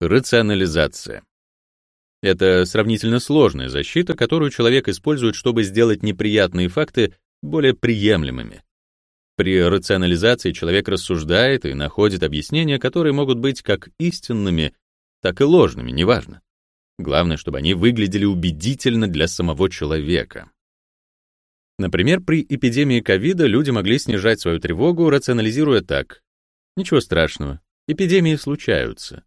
Рационализация. Это сравнительно сложная защита, которую человек использует, чтобы сделать неприятные факты более приемлемыми. При рационализации человек рассуждает и находит объяснения, которые могут быть как истинными, так и ложными, неважно. Главное, чтобы они выглядели убедительно для самого человека. Например, при эпидемии ковида люди могли снижать свою тревогу, рационализируя так. Ничего страшного, эпидемии случаются.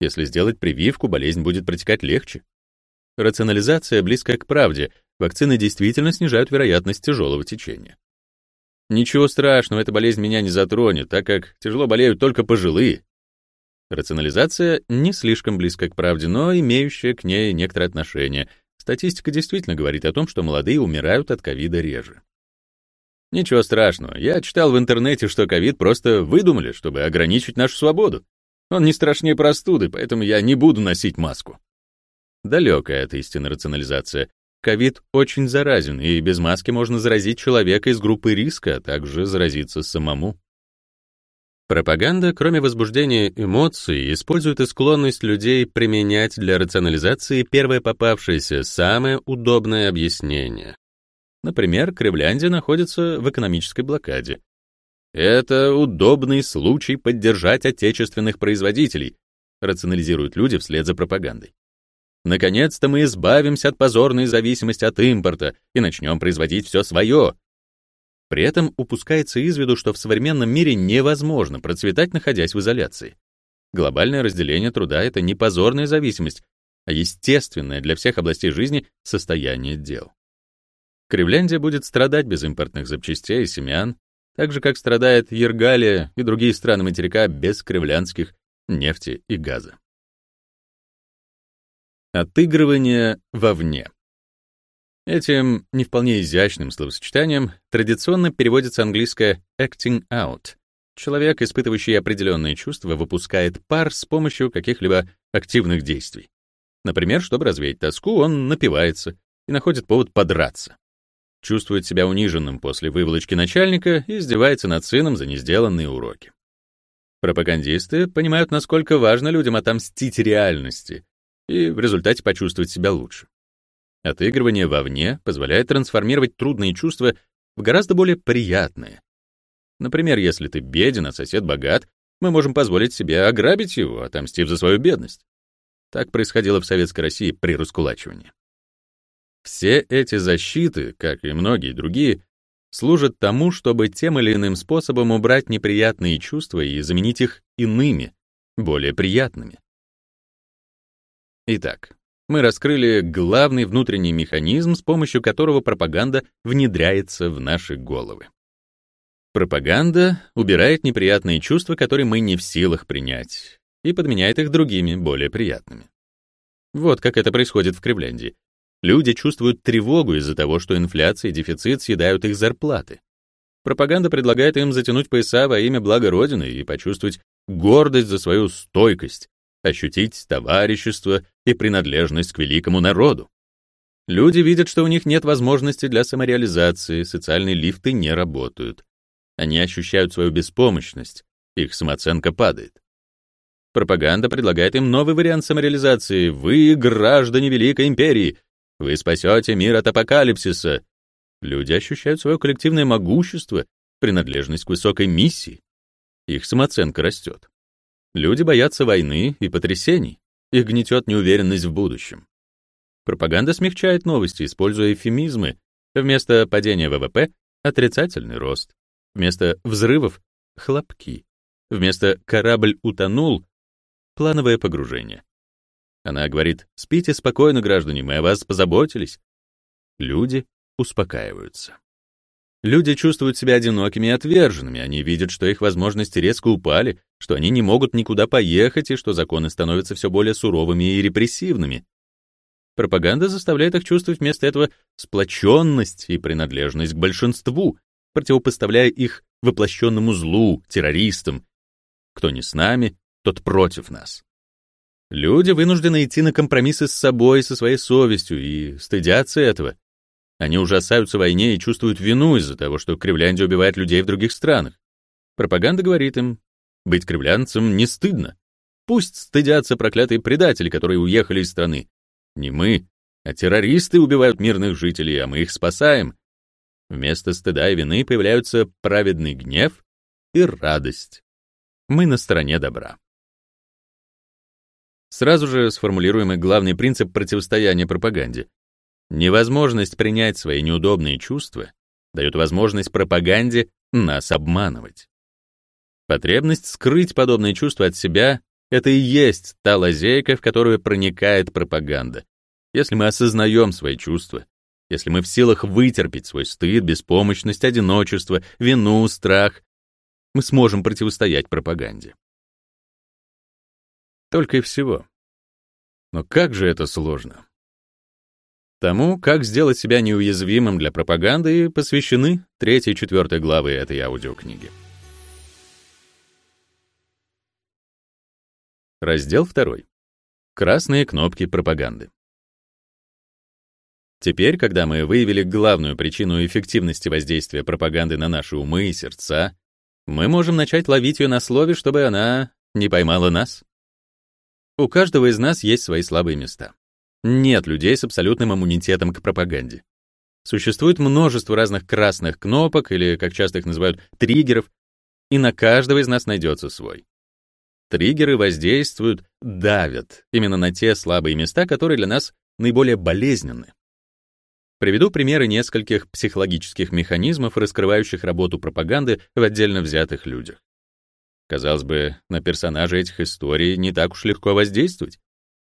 Если сделать прививку, болезнь будет протекать легче. Рационализация близкая к правде. Вакцины действительно снижают вероятность тяжелого течения. Ничего страшного, эта болезнь меня не затронет, так как тяжело болеют только пожилые. Рационализация не слишком близка к правде, но имеющая к ней некоторое отношение. Статистика действительно говорит о том, что молодые умирают от ковида реже. Ничего страшного. Я читал в интернете, что ковид просто выдумали, чтобы ограничить нашу свободу. Он не страшнее простуды, поэтому я не буду носить маску. Далекая от истины рационализация. Ковид очень заразен, и без маски можно заразить человека из группы риска, а также заразиться самому. Пропаганда, кроме возбуждения эмоций, использует и склонность людей применять для рационализации первое попавшееся, самое удобное объяснение. Например, Кривляндия находится в экономической блокаде. Это удобный случай поддержать отечественных производителей, рационализируют люди вслед за пропагандой. Наконец-то мы избавимся от позорной зависимости от импорта и начнем производить все свое. При этом упускается из виду, что в современном мире невозможно процветать, находясь в изоляции. Глобальное разделение труда — это не позорная зависимость, а естественное для всех областей жизни состояние дел. Кривляндия будет страдать без импортных запчастей и семян, так же, как страдает Ергалия и другие страны материка без кривлянских нефти и газа. Отыгрывание вовне. Этим не вполне изящным словосочетанием традиционно переводится английское acting out. Человек, испытывающий определенные чувства, выпускает пар с помощью каких-либо активных действий. Например, чтобы развеять тоску, он напивается и находит повод подраться чувствует себя униженным после выволочки начальника и издевается над сыном за несделанные уроки. Пропагандисты понимают, насколько важно людям отомстить реальности и в результате почувствовать себя лучше. Отыгрывание вовне позволяет трансформировать трудные чувства в гораздо более приятные. Например, если ты беден, а сосед богат, мы можем позволить себе ограбить его, отомстив за свою бедность. Так происходило в Советской России при раскулачивании. Все эти защиты, как и многие другие, служат тому, чтобы тем или иным способом убрать неприятные чувства и заменить их иными, более приятными. Итак, мы раскрыли главный внутренний механизм, с помощью которого пропаганда внедряется в наши головы. Пропаганда убирает неприятные чувства, которые мы не в силах принять, и подменяет их другими, более приятными. Вот как это происходит в Кривляндии. Люди чувствуют тревогу из-за того, что инфляция и дефицит съедают их зарплаты. Пропаганда предлагает им затянуть пояса во имя блага Родины и почувствовать гордость за свою стойкость, ощутить товарищество и принадлежность к великому народу. Люди видят, что у них нет возможности для самореализации, социальные лифты не работают. Они ощущают свою беспомощность, их самооценка падает. Пропаганда предлагает им новый вариант самореализации. Вы, граждане Великой Империи, вы спасете мир от апокалипсиса. Люди ощущают свое коллективное могущество, принадлежность к высокой миссии. Их самооценка растет. Люди боятся войны и потрясений. Их гнетет неуверенность в будущем. Пропаганда смягчает новости, используя эвфемизмы. Вместо падения ВВП — отрицательный рост. Вместо взрывов — хлопки. Вместо «корабль утонул» — плановое погружение. Она говорит, спите спокойно, граждане, мы о вас позаботились. Люди успокаиваются. Люди чувствуют себя одинокими и отверженными, они видят, что их возможности резко упали, что они не могут никуда поехать и что законы становятся все более суровыми и репрессивными. Пропаганда заставляет их чувствовать вместо этого сплоченность и принадлежность к большинству, противопоставляя их воплощенному злу, террористам. Кто не с нами, тот против нас. Люди вынуждены идти на компромиссы с собой, со своей совестью, и стыдятся этого. Они ужасаются войне и чувствуют вину из-за того, что Кривляндия убивает людей в других странах. Пропаганда говорит им, быть кривлянцем не стыдно. Пусть стыдятся проклятые предатели, которые уехали из страны. Не мы, а террористы убивают мирных жителей, а мы их спасаем. Вместо стыда и вины появляются праведный гнев и радость. Мы на стороне добра. Сразу же сформулируем главный принцип противостояния пропаганде. Невозможность принять свои неудобные чувства дает возможность пропаганде нас обманывать. Потребность скрыть подобные чувства от себя — это и есть та лазейка, в которую проникает пропаганда. Если мы осознаем свои чувства, если мы в силах вытерпеть свой стыд, беспомощность, одиночество, вину, страх, мы сможем противостоять пропаганде. Только и всего. Но как же это сложно. Тому, как сделать себя неуязвимым для пропаганды, посвящены третья и четвертая главы этой аудиокниги. Раздел 2. Красные кнопки пропаганды. Теперь, когда мы выявили главную причину эффективности воздействия пропаганды на наши умы и сердца, мы можем начать ловить ее на слове, чтобы она не поймала нас. У каждого из нас есть свои слабые места. Нет людей с абсолютным иммунитетом к пропаганде. Существует множество разных красных кнопок, или, как часто их называют, триггеров, и на каждого из нас найдется свой. Триггеры воздействуют, давят именно на те слабые места, которые для нас наиболее болезненны. Приведу примеры нескольких психологических механизмов, раскрывающих работу пропаганды в отдельно взятых людях. Казалось бы, на персонажей этих историй не так уж легко воздействовать.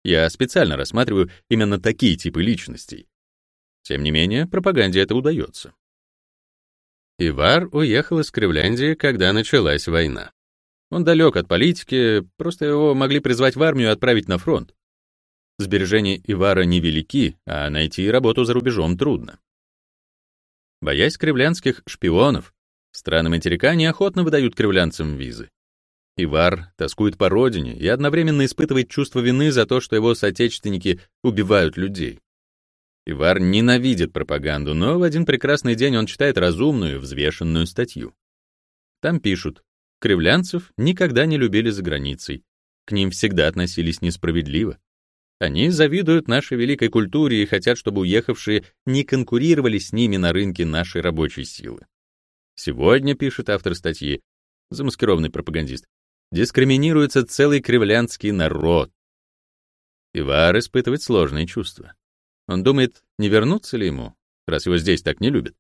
Я специально рассматриваю именно такие типы личностей. Тем не менее, пропаганде это удается. Ивар уехал из Кривляндии, когда началась война. Он далек от политики, просто его могли призвать в армию и отправить на фронт. Сбережения Ивара невелики, а найти работу за рубежом трудно. Боясь кривлянских шпионов, страны материка неохотно выдают кривлянцам визы. Ивар тоскует по родине и одновременно испытывает чувство вины за то, что его соотечественники убивают людей. Ивар ненавидит пропаганду, но в один прекрасный день он читает разумную, взвешенную статью. Там пишут, Кривлянцев никогда не любили за границей. К ним всегда относились несправедливо. Они завидуют нашей великой культуре и хотят, чтобы уехавшие не конкурировали с ними на рынке нашей рабочей силы. Сегодня, пишет автор статьи, замаскированный пропагандист, дискриминируется целый кривлянский народ. Ивар испытывает сложные чувства. Он думает, не вернуться ли ему, раз его здесь так не любят.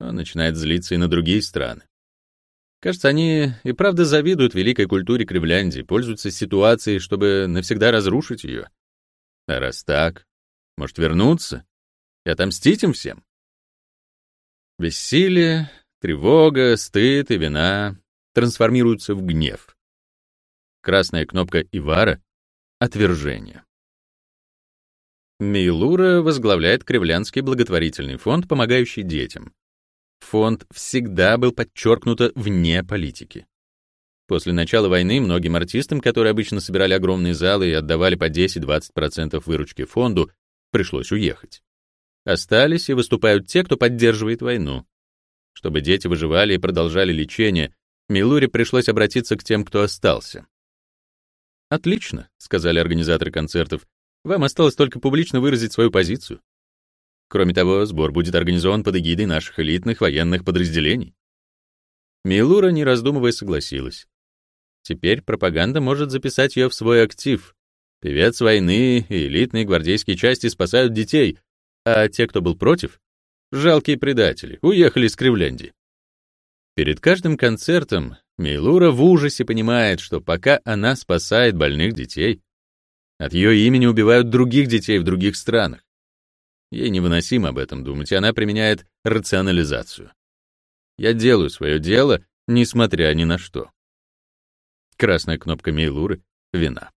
Он начинает злиться и на другие страны. Кажется, они и правда завидуют великой культуре Кривляндии, пользуются ситуацией, чтобы навсегда разрушить ее. А раз так, может вернуться и отомстить им всем? Бессилие, тревога, стыд и вина трансформируются в гнев. Красная кнопка Ивара — отвержение. Мейлура возглавляет Кривлянский благотворительный фонд, помогающий детям фонд всегда был подчеркнуто вне политики. После начала войны многим артистам, которые обычно собирали огромные залы и отдавали по 10-20% выручки фонду, пришлось уехать. Остались и выступают те, кто поддерживает войну. Чтобы дети выживали и продолжали лечение, Милуре пришлось обратиться к тем, кто остался. «Отлично», — сказали организаторы концертов. «Вам осталось только публично выразить свою позицию. Кроме того, сбор будет организован под эгидой наших элитных военных подразделений. Милура, не раздумывая, согласилась. Теперь пропаганда может записать ее в свой актив. Певец войны и элитные гвардейские части спасают детей, а те, кто был против, жалкие предатели, уехали из Кривляндии. Перед каждым концертом Мейлура в ужасе понимает, что пока она спасает больных детей, от ее имени убивают других детей в других странах. Ей невыносимо об этом думать, и она применяет рационализацию. Я делаю свое дело, несмотря ни на что. Красная кнопка Мейлуры — вина.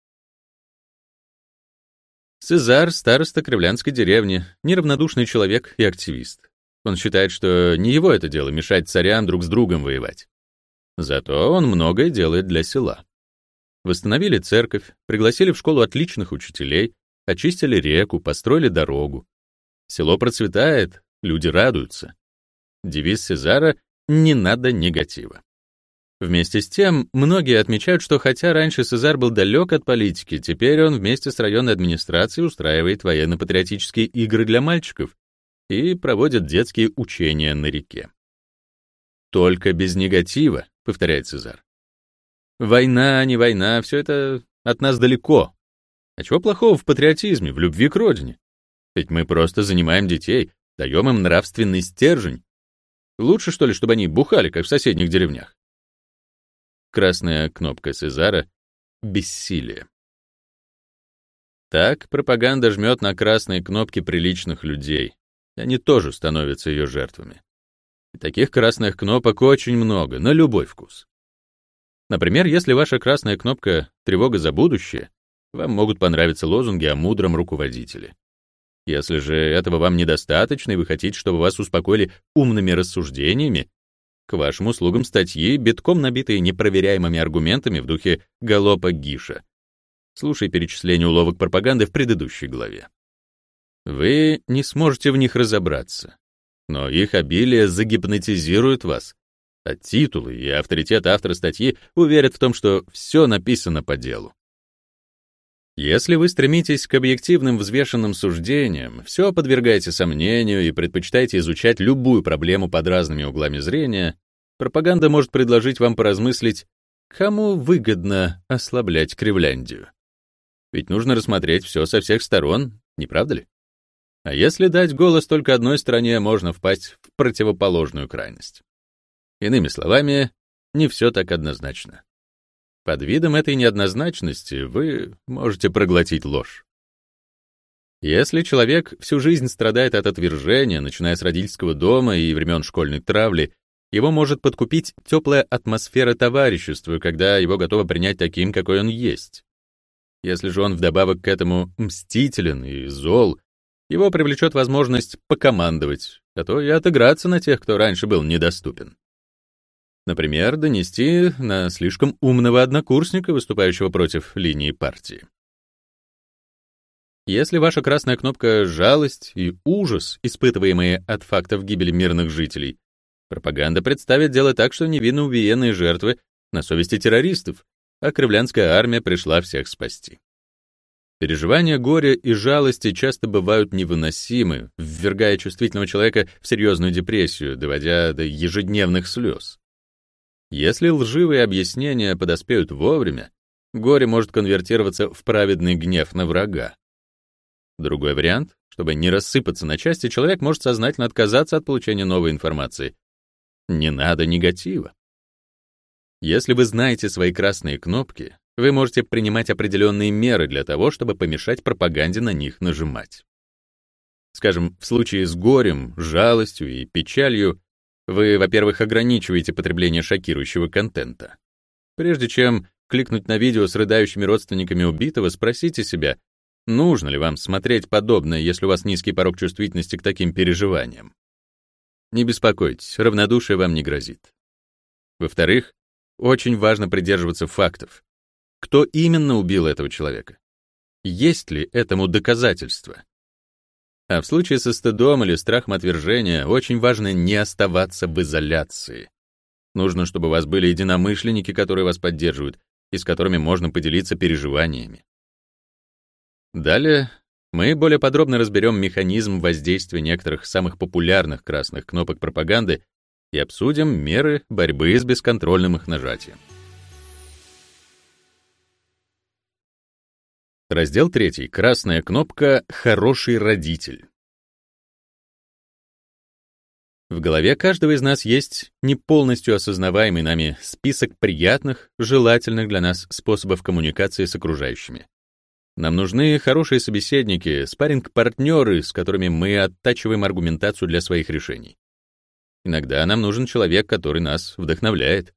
Цезар — староста кривлянской деревни, неравнодушный человек и активист. Он считает, что не его это дело мешать царям друг с другом воевать. Зато он многое делает для села. Восстановили церковь, пригласили в школу отличных учителей, очистили реку, построили дорогу, Село процветает, люди радуются. Девиз Сезара — не надо негатива. Вместе с тем, многие отмечают, что хотя раньше Сезар был далек от политики, теперь он вместе с районной администрацией устраивает военно-патриотические игры для мальчиков и проводит детские учения на реке. «Только без негатива», — повторяет Сезар. «Война, не война, все это от нас далеко. А чего плохого в патриотизме, в любви к родине? Ведь мы просто занимаем детей, даем им нравственный стержень. Лучше, что ли, чтобы они бухали, как в соседних деревнях? Красная кнопка Сезара — бессилие. Так пропаганда жмет на красные кнопки приличных людей, они тоже становятся ее жертвами. И таких красных кнопок очень много, на любой вкус. Например, если ваша красная кнопка «Тревога за будущее», вам могут понравиться лозунги о мудром руководителе. Если же этого вам недостаточно, и вы хотите, чтобы вас успокоили умными рассуждениями, к вашим услугам статьи, битком набитые непроверяемыми аргументами в духе галопа Гиша. Слушай перечисление уловок пропаганды в предыдущей главе. Вы не сможете в них разобраться, но их обилие загипнотизирует вас, а титулы и авторитет автора статьи уверят в том, что все написано по делу. Если вы стремитесь к объективным взвешенным суждениям, все подвергаете сомнению и предпочитаете изучать любую проблему под разными углами зрения, пропаганда может предложить вам поразмыслить, кому выгодно ослаблять Кривляндию. Ведь нужно рассмотреть все со всех сторон, не правда ли? А если дать голос только одной стороне, можно впасть в противоположную крайность. Иными словами, не все так однозначно. Под видом этой неоднозначности вы можете проглотить ложь. Если человек всю жизнь страдает от отвержения, начиная с родительского дома и времен школьной травли, его может подкупить теплая атмосфера товарищества, когда его готовы принять таким, какой он есть. Если же он вдобавок к этому мстителен и зол, его привлечет возможность покомандовать, а то и отыграться на тех, кто раньше был недоступен. Например, донести на слишком умного однокурсника, выступающего против линии партии. Если ваша красная кнопка — жалость и ужас, испытываемые от фактов гибели мирных жителей, пропаганда представит дело так, что невинно убиенные жертвы на совести террористов, а кривлянская армия пришла всех спасти. Переживания горя и жалости часто бывают невыносимы, ввергая чувствительного человека в серьезную депрессию, доводя до ежедневных слез. Если лживые объяснения подоспеют вовремя, горе может конвертироваться в праведный гнев на врага. Другой вариант, чтобы не рассыпаться на части, человек может сознательно отказаться от получения новой информации. Не надо негатива. Если вы знаете свои красные кнопки, вы можете принимать определенные меры для того, чтобы помешать пропаганде на них нажимать. Скажем, в случае с горем, жалостью и печалью вы, во-первых, ограничиваете потребление шокирующего контента. Прежде чем кликнуть на видео с рыдающими родственниками убитого, спросите себя, нужно ли вам смотреть подобное, если у вас низкий порог чувствительности к таким переживаниям. Не беспокойтесь, равнодушие вам не грозит. Во-вторых, очень важно придерживаться фактов. Кто именно убил этого человека? Есть ли этому доказательства? А в случае со стыдом или страхом отвержения очень важно не оставаться в изоляции. Нужно, чтобы у вас были единомышленники, которые вас поддерживают, и с которыми можно поделиться переживаниями. Далее мы более подробно разберем механизм воздействия некоторых самых популярных красных кнопок пропаганды и обсудим меры борьбы с бесконтрольным их нажатием. Раздел 3. Красная кнопка «Хороший родитель». В голове каждого из нас есть не полностью осознаваемый нами список приятных, желательных для нас способов коммуникации с окружающими. Нам нужны хорошие собеседники, спарринг-партнеры, с которыми мы оттачиваем аргументацию для своих решений. Иногда нам нужен человек, который нас вдохновляет.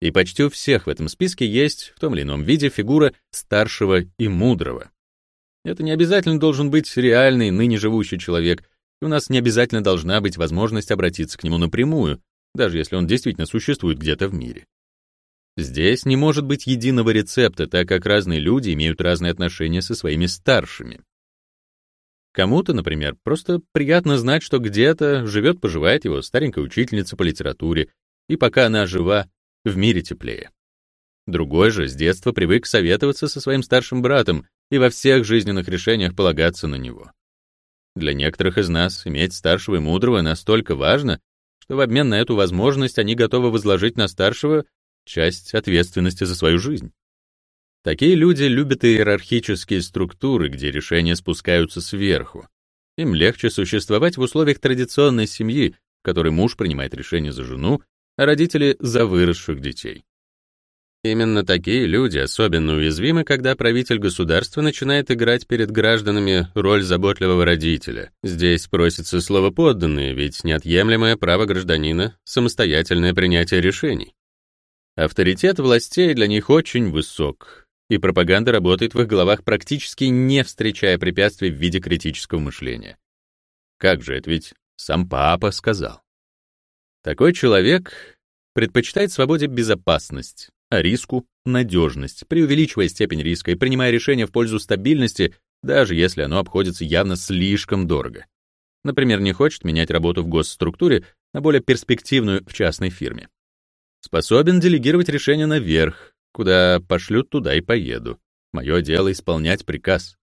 И почти у всех в этом списке есть в том или ином виде фигура старшего и мудрого. Это не обязательно должен быть реальный, ныне живущий человек, и у нас не обязательно должна быть возможность обратиться к нему напрямую, даже если он действительно существует где-то в мире. Здесь не может быть единого рецепта, так как разные люди имеют разные отношения со своими старшими. Кому-то, например, просто приятно знать, что где-то живет-поживает его старенькая учительница по литературе, и пока она жива, в мире теплее. Другой же с детства привык советоваться со своим старшим братом и во всех жизненных решениях полагаться на него. Для некоторых из нас иметь старшего и мудрого настолько важно, что в обмен на эту возможность они готовы возложить на старшего часть ответственности за свою жизнь. Такие люди любят иерархические структуры, где решения спускаются сверху. Им легче существовать в условиях традиционной семьи, в которой муж принимает решения за жену, а родители — за выросших детей. Именно такие люди особенно уязвимы, когда правитель государства начинает играть перед гражданами роль заботливого родителя. Здесь просится слово «подданные», ведь неотъемлемое право гражданина — самостоятельное принятие решений. Авторитет властей для них очень высок, и пропаганда работает в их головах практически не встречая препятствий в виде критического мышления. Как же это ведь сам папа сказал. Такой человек предпочитает свободе безопасность, а риску — надежность, преувеличивая степень риска и принимая решения в пользу стабильности, даже если оно обходится явно слишком дорого. Например, не хочет менять работу в госструктуре на более перспективную в частной фирме. Способен делегировать решения наверх, куда пошлют, туда и поеду. Мое дело — исполнять приказ.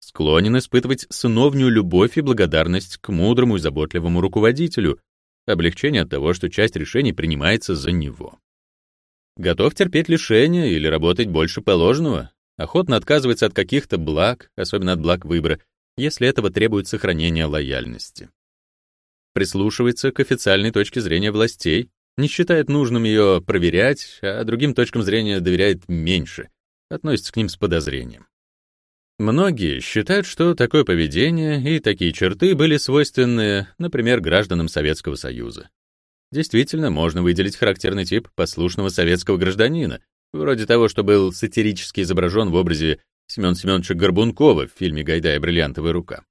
Склонен испытывать сыновнюю любовь и благодарность к мудрому и заботливому руководителю, облегчение от того, что часть решений принимается за него. Готов терпеть лишения или работать больше положенного, охотно отказывается от каких-то благ, особенно от благ выбора, если этого требует сохранение лояльности. Прислушивается к официальной точке зрения властей, не считает нужным ее проверять, а другим точкам зрения доверяет меньше, относится к ним с подозрением. Многие считают, что такое поведение и такие черты были свойственны, например, гражданам Советского Союза. Действительно, можно выделить характерный тип послушного советского гражданина, вроде того, что был сатирически изображен в образе Семёна Семёновича Горбункова в фильме «Гайдая бриллиантовая рука».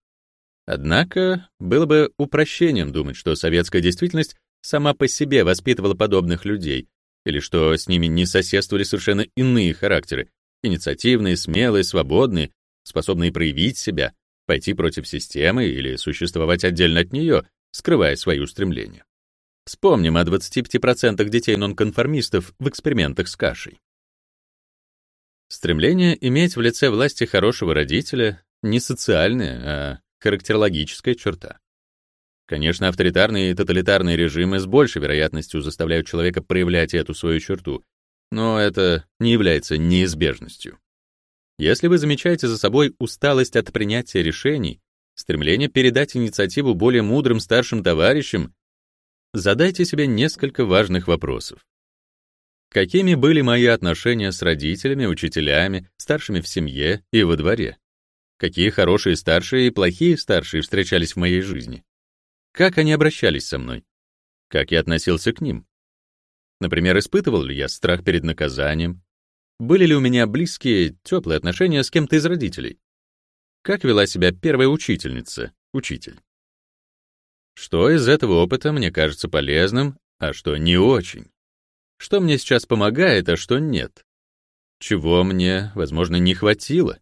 Однако, было бы упрощением думать, что советская действительность сама по себе воспитывала подобных людей, или что с ними не соседствовали совершенно иные характеры, инициативные, смелые, свободные, способные проявить себя, пойти против системы или существовать отдельно от нее, скрывая свои устремления. Вспомним о 25% детей-нонконформистов в экспериментах с кашей. Стремление иметь в лице власти хорошего родителя не социальная, а характерологическая черта. Конечно, авторитарные и тоталитарные режимы с большей вероятностью заставляют человека проявлять эту свою черту, но это не является неизбежностью. Если вы замечаете за собой усталость от принятия решений, стремление передать инициативу более мудрым старшим товарищам задайте себе несколько важных вопросов. Какими были мои отношения с родителями, учителями, старшими в семье и во дворе? Какие хорошие старшие и плохие старшие встречались в моей жизни? Как они обращались со мной? Как я относился к ним? Например, испытывал ли я страх перед наказанием? Были ли у меня близкие, теплые отношения с кем-то из родителей? Как вела себя первая учительница, учитель? Что из этого опыта мне кажется полезным, а что не очень? Что мне сейчас помогает, а что нет? Чего мне, возможно, не хватило?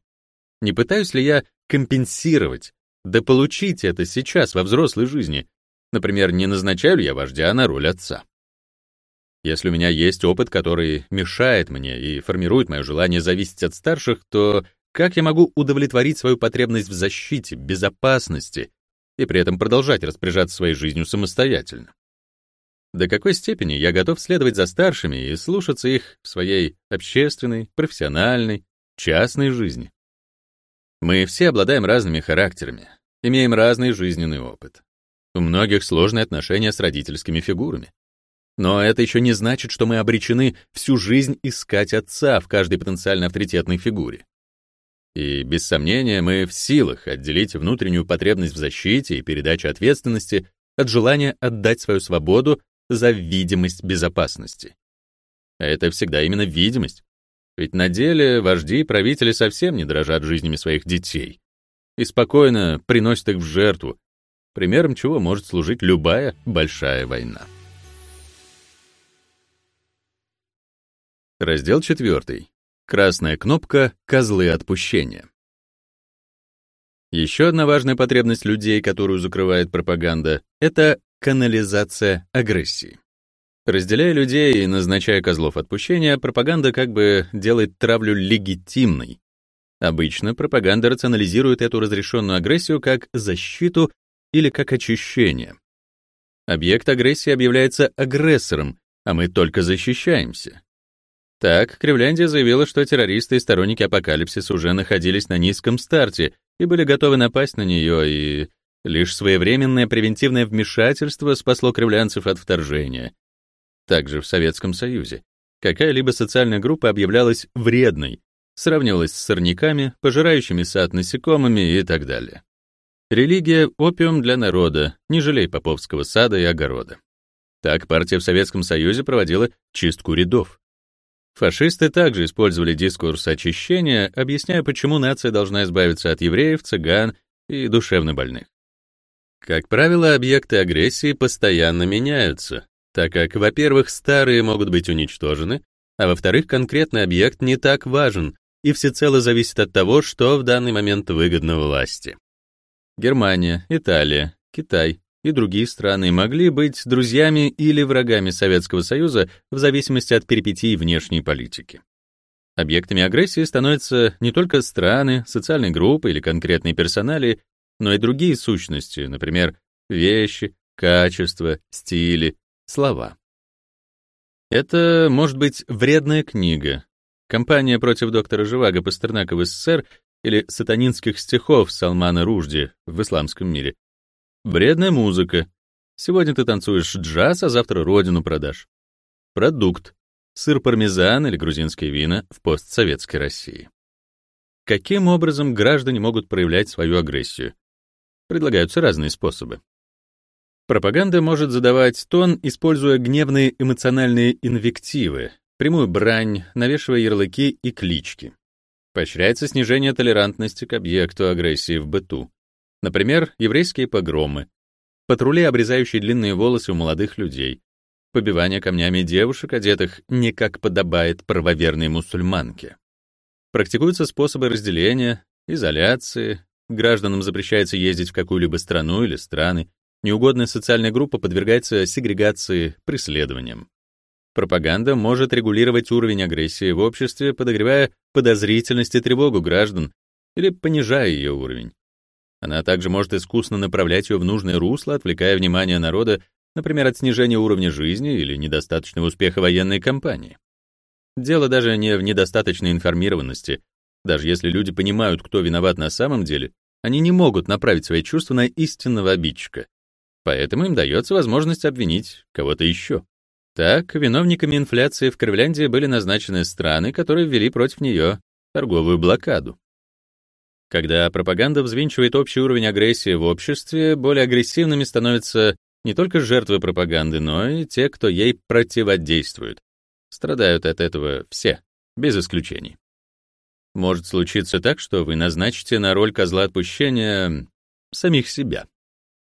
Не пытаюсь ли я компенсировать, да получить это сейчас во взрослой жизни? Например, не назначаю ли я вождя на роль отца? Если у меня есть опыт, который мешает мне и формирует мое желание зависеть от старших, то как я могу удовлетворить свою потребность в защите, безопасности и при этом продолжать распоряжаться своей жизнью самостоятельно. До какой степени я готов следовать за старшими и слушаться их в своей общественной, профессиональной, частной жизни? Мы все обладаем разными характерами, имеем разный жизненный опыт. У многих сложные отношения с родительскими фигурами. Но это еще не значит, что мы обречены всю жизнь искать отца в каждой потенциально авторитетной фигуре. И, без сомнения, мы в силах отделить внутреннюю потребность в защите и передаче ответственности от желания отдать свою свободу за видимость безопасности. А это всегда именно видимость. Ведь на деле вожди и правители совсем не дрожат жизнями своих детей и спокойно приносят их в жертву, примером чего может служить любая большая война. Раздел 4. Красная кнопка «Козлы отпущения». Еще одна важная потребность людей, которую закрывает пропаганда, это канализация агрессии. Разделяя людей и назначая козлов отпущения, пропаганда как бы делает травлю легитимной. Обычно пропаганда рационализирует эту разрешенную агрессию как защиту или как очищение. Объект агрессии объявляется агрессором, а мы только защищаемся. Так, Кривляндия заявила, что террористы и сторонники апокалипсиса уже находились на низком старте и были готовы напасть на нее, и лишь своевременное превентивное вмешательство спасло кривлянцев от вторжения. Также в Советском Союзе какая-либо социальная группа объявлялась вредной, сравнивалась с сорняками, пожирающими сад насекомыми и так далее. Религия — опиум для народа, не жалей поповского сада и огорода. Так партия в Советском Союзе проводила чистку рядов. Фашисты также использовали дискурс очищения, объясняя, почему нация должна избавиться от евреев, цыган и душевнобольных. Как правило, объекты агрессии постоянно меняются, так как, во-первых, старые могут быть уничтожены, а во-вторых, конкретный объект не так важен и всецело зависит от того, что в данный момент выгодно власти. Германия, Италия, Китай и другие страны могли быть друзьями или врагами Советского Союза в зависимости от перипетий внешней политики. Объектами агрессии становятся не только страны, социальные группы или конкретные персонали, но и другие сущности, например, вещи, качества, стили, слова. Это может быть вредная книга, кампания против доктора Живаго Пастернака в СССР или сатанинских стихов Салмана Ружди в исламском мире. Вредная музыка. Сегодня ты танцуешь джаз, а завтра родину продашь. Продукт. Сыр пармезан или грузинские вина в постсоветской России. Каким образом граждане могут проявлять свою агрессию? Предлагаются разные способы. Пропаганда может задавать тон, используя гневные эмоциональные инвективы, прямую брань, навешивая ярлыки и клички. Поощряется снижение толерантности к объекту агрессии в быту. Например, еврейские погромы, патрули, обрезающие длинные волосы у молодых людей, побивание камнями девушек, одетых не как подобает правоверной мусульманке. Практикуются способы разделения, изоляции, гражданам запрещается ездить в какую-либо страну или страны, неугодная социальная группа подвергается сегрегации, преследованиям. Пропаганда может регулировать уровень агрессии в обществе, подогревая подозрительность и тревогу граждан или понижая ее уровень. Она также может искусно направлять ее в нужное русло, отвлекая внимание народа, например, от снижения уровня жизни или недостаточного успеха военной кампании. Дело даже не в недостаточной информированности. Даже если люди понимают, кто виноват на самом деле, они не могут направить свои чувства на истинного обидчика. Поэтому им дается возможность обвинить кого-то еще. Так, виновниками инфляции в Кривляндии были назначены страны, которые ввели против нее торговую блокаду. Когда пропаганда взвинчивает общий уровень агрессии в обществе, более агрессивными становятся не только жертвы пропаганды, но и те, кто ей противодействует. Страдают от этого все, без исключений. Может случиться так, что вы назначите на роль козла отпущения самих себя.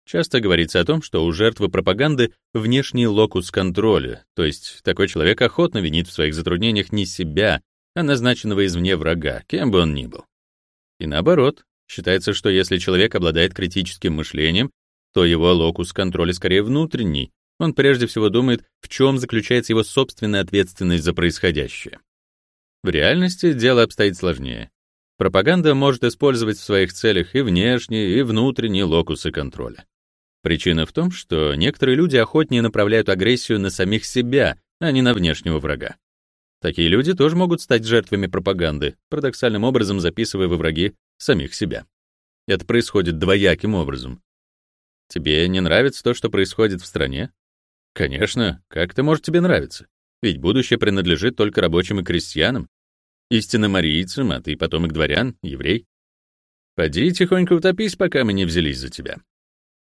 Часто говорится о том, что у жертвы пропаганды внешний локус контроля, то есть такой человек охотно винит в своих затруднениях не себя, а назначенного извне врага, кем бы он ни был. И наоборот, считается, что если человек обладает критическим мышлением, то его локус контроля скорее внутренний, он прежде всего думает, в чем заключается его собственная ответственность за происходящее. В реальности дело обстоит сложнее. Пропаганда может использовать в своих целях и внешние, и внутренние локусы контроля. Причина в том, что некоторые люди охотнее направляют агрессию на самих себя, а не на внешнего врага. Такие люди тоже могут стать жертвами пропаганды, парадоксальным образом записывая во враги самих себя. Это происходит двояким образом. Тебе не нравится то, что происходит в стране? Конечно, как это может тебе нравиться? Ведь будущее принадлежит только рабочим и крестьянам, истинным арийцам, а ты потомок дворян, еврей. Поди тихонько утопись, пока мы не взялись за тебя.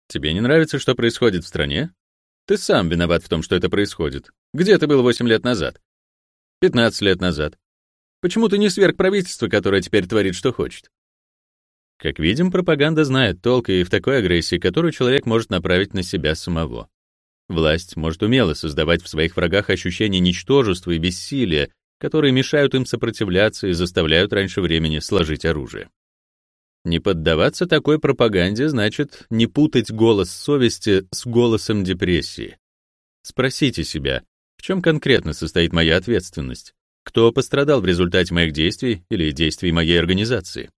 Тебе не нравится, что происходит в стране? Ты сам виноват в том, что это происходит. Где ты был 8 лет назад? 15 лет назад. Почему ты не сверг правительство, которое теперь творит, что хочет? Как видим, пропаганда знает толк и в такой агрессии, которую человек может направить на себя самого. Власть может умело создавать в своих врагах ощущение ничтожества и бессилия, которые мешают им сопротивляться и заставляют раньше времени сложить оружие. Не поддаваться такой пропаганде значит не путать голос совести с голосом депрессии. Спросите себя, в чем конкретно состоит моя ответственность? Кто пострадал в результате моих действий или действий моей организации?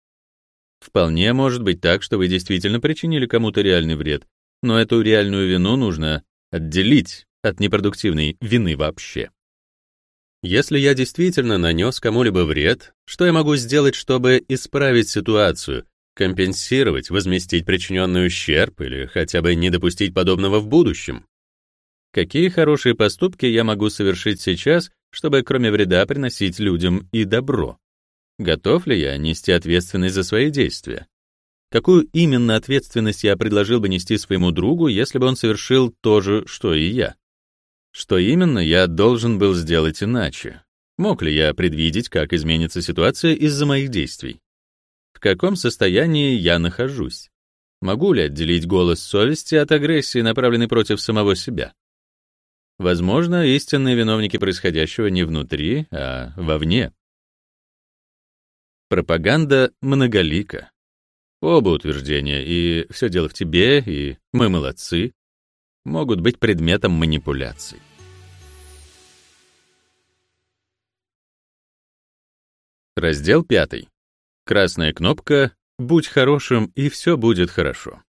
Вполне может быть так, что вы действительно причинили кому-то реальный вред, но эту реальную вину нужно отделить от непродуктивной вины вообще. Если я действительно нанес кому-либо вред, что я могу сделать, чтобы исправить ситуацию, компенсировать, возместить причиненный ущерб или хотя бы не допустить подобного в будущем? Какие хорошие поступки я могу совершить сейчас, чтобы кроме вреда приносить людям и добро? Готов ли я нести ответственность за свои действия? Какую именно ответственность я предложил бы нести своему другу, если бы он совершил то же, что и я? Что именно я должен был сделать иначе? Мог ли я предвидеть, как изменится ситуация из-за моих действий? В каком состоянии я нахожусь? Могу ли отделить голос совести от агрессии, направленной против самого себя? Возможно, истинные виновники происходящего не внутри, а вовне. Пропаганда многолика. Оба утверждения, и все дело в тебе, и мы молодцы, могут быть предметом манипуляций. Раздел 5. Красная кнопка «Будь хорошим, и все будет хорошо».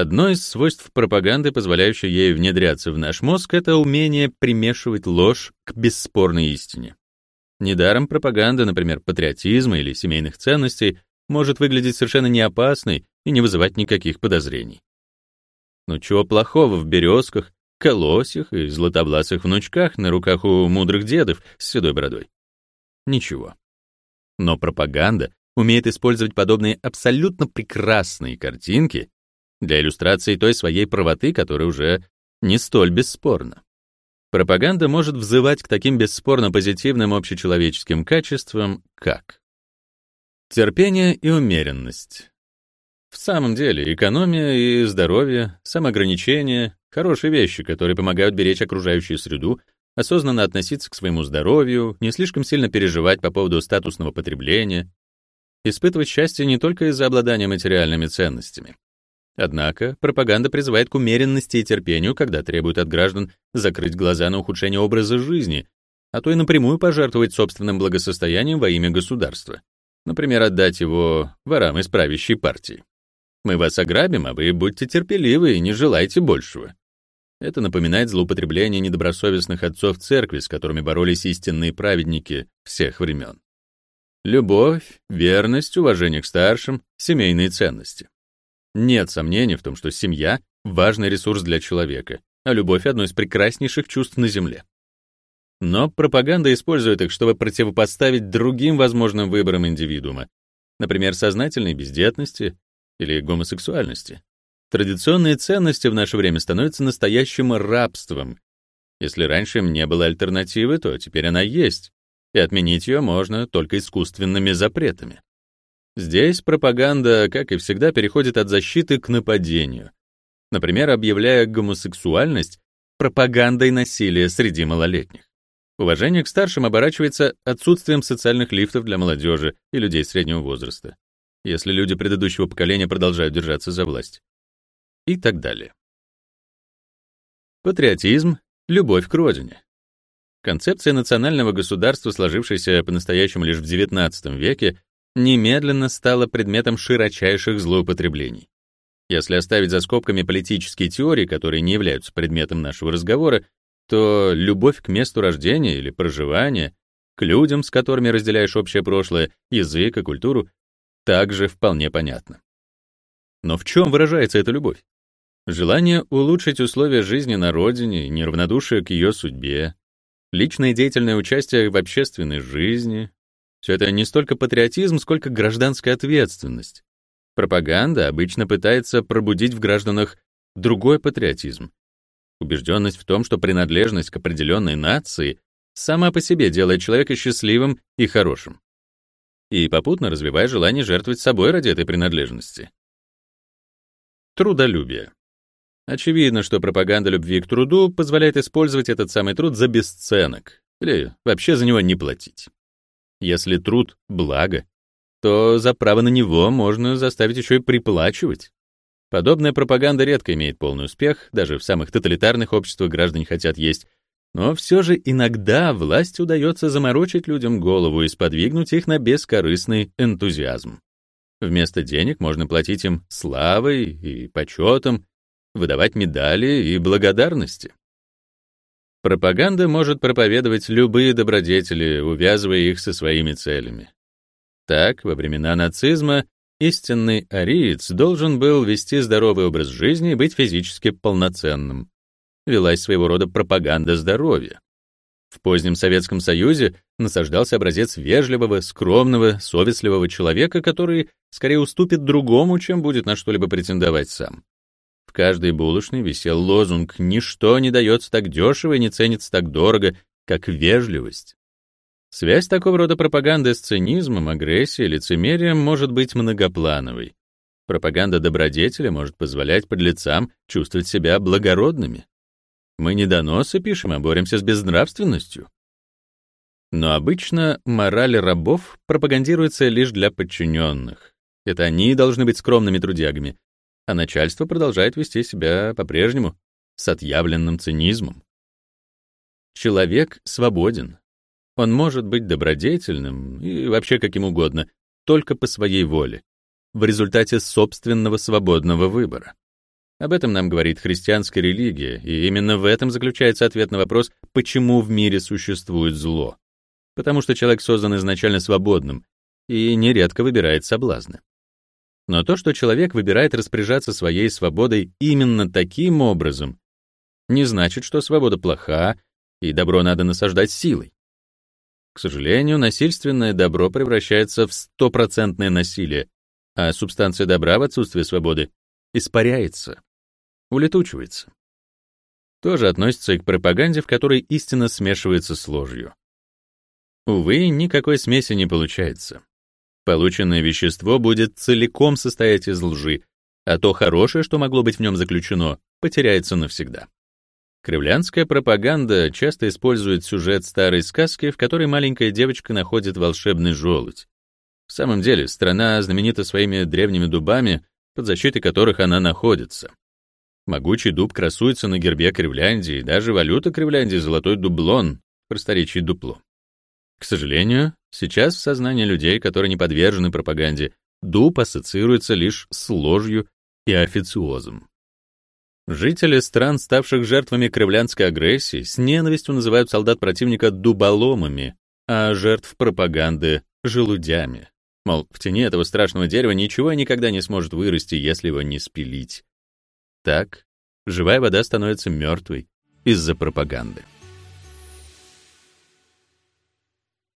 Одно из свойств пропаганды, позволяющее ей внедряться в наш мозг, это умение примешивать ложь к бесспорной истине. Недаром пропаганда, например, патриотизма или семейных ценностей, может выглядеть совершенно неопасной и не вызывать никаких подозрений. Но чего плохого в березках, колосьях и златобласых внучках на руках у мудрых дедов с седой бородой? Ничего. Но пропаганда умеет использовать подобные абсолютно прекрасные картинки для иллюстрации той своей правоты, которая уже не столь бесспорна. Пропаганда может взывать к таким бесспорно позитивным общечеловеческим качествам, как терпение и умеренность, в самом деле, экономия и здоровье, самоограничение — хорошие вещи, которые помогают беречь окружающую среду, осознанно относиться к своему здоровью, не слишком сильно переживать по поводу статусного потребления, испытывать счастье не только из-за обладания материальными ценностями. Однако пропаганда призывает к умеренности и терпению, когда требует от граждан закрыть глаза на ухудшение образа жизни, а то и напрямую пожертвовать собственным благосостоянием во имя государства. Например, отдать его ворам из правящей партии. Мы вас ограбим, а вы будьте терпеливы и не желайте большего. Это напоминает злоупотребление недобросовестных отцов церкви, с которыми боролись истинные праведники всех времен. Любовь, верность, уважение к старшим, семейные ценности. Нет сомнений в том, что семья — важный ресурс для человека, а любовь — одно из прекраснейших чувств на Земле. Но пропаганда использует их, чтобы противопоставить другим возможным выборам индивидуума, например, сознательной бездетности или гомосексуальности. Традиционные ценности в наше время становятся настоящим рабством. Если раньше им не было альтернативы, то теперь она есть, и отменить ее можно только искусственными запретами. Здесь пропаганда, как и всегда, переходит от защиты к нападению. Например, объявляя гомосексуальность пропагандой насилия среди малолетних. Уважение к старшим оборачивается отсутствием социальных лифтов для молодежи и людей среднего возраста если люди предыдущего поколения продолжают держаться за власть. И так далее. Патриотизм — любовь к родине. Концепция национального государства, сложившаяся по-настоящему лишь в XIX веке, немедленно стала предметом широчайших злоупотреблений. Если оставить за скобками политические теории, которые не являются предметом нашего разговора, то любовь к месту рождения или проживания, к людям, с которыми разделяешь общее прошлое, язык и культуру, также вполне понятно. Но в чем выражается эта любовь? Желание улучшить условия жизни на родине, неравнодушие к ее судьбе, личное деятельное участие в общественной жизни — все это не столько патриотизм, сколько гражданская ответственность. Пропаганда обычно пытается пробудить в гражданах другой патриотизм. Убежденность в том, что принадлежность к определенной нации сама по себе делает человека счастливым и хорошим и попутно развивая желание жертвовать собой ради этой принадлежности. Трудолюбие. Очевидно, что пропаганда любви к труду позволяет использовать этот самый труд за бесценок или вообще за него не платить. Если труд — благо, то за право на него можно заставить еще и приплачивать. Подобная пропаганда редко имеет полный успех, даже в самых тоталитарных обществах граждане хотят есть, но все же иногда власти удается заморочить людям голову и сподвигнуть их на бескорыстный энтузиазм. Вместо денег можно платить им славой и почетом, выдавать медали и благодарности. Пропаганда может проповедовать любые добродетели, увязывая их со своими целями. Так, во времена нацизма истинный ариец должен был вести здоровый образ жизни и быть физически полноценным. Велась своего рода пропаганда здоровья. В позднем Советском Союзе насаждался образец вежливого, скромного, совестливого человека, который скорее уступит другому, чем будет на что-либо претендовать сам. Каждой булочной висел лозунг «Ничто не дается так дешево и не ценится так дорого, как вежливость». Связь такого рода пропаганды с цинизмом, агрессией, лицемерием может быть многоплановой. Пропаганда добродетеля может позволять подлецам чувствовать себя благородными. Мы не доносы пишем, а боремся с безнравственностью. Но обычно мораль рабов пропагандируется лишь для подчиненных. Это они должны быть скромными трудягами, а начальство продолжает вести себя по-прежнему с отъявленным цинизмом. Человек свободен. Он может быть добродетельным и вообще каким угодно, только по своей воле, в результате собственного свободного выбора. Об этом нам говорит христианская религия, и именно в этом заключается ответ на вопрос, почему в мире существует зло. Потому что человек создан изначально свободным и нередко выбирает соблазны. Но то, что человек выбирает распоряжаться своей свободой именно таким образом, не значит, что свобода плоха и добро надо насаждать силой. К сожалению, насильственное добро превращается в стопроцентное насилие, а субстанция добра в отсутствие свободы испаряется, улетучивается. Тоже относится и к пропаганде, в которой истина смешивается с ложью. Увы, никакой смеси не получается. Полученное вещество будет целиком состоять из лжи, а то хорошее, что могло быть в нем заключено, потеряется навсегда. Кривлянская пропаганда часто использует сюжет старой сказки, в которой маленькая девочка находит волшебный желудь. В самом деле, страна знаменита своими древними дубами, под защитой которых она находится. Могучий дуб красуется на гербе Кривляндии, даже валюта Кривляндии — золотой дублон, в просторечии дупло. К сожалению, сейчас в сознании людей, которые не подвержены пропаганде, дуб ассоциируется лишь с ложью и официозом. Жители стран, ставших жертвами кривлянской агрессии, с ненавистью называют солдат противника дуболомами, а жертв пропаганды — желудями. Мол, в тени этого страшного дерева ничего никогда не сможет вырасти, если его не спилить. Так, живая вода становится мертвой из-за пропаганды.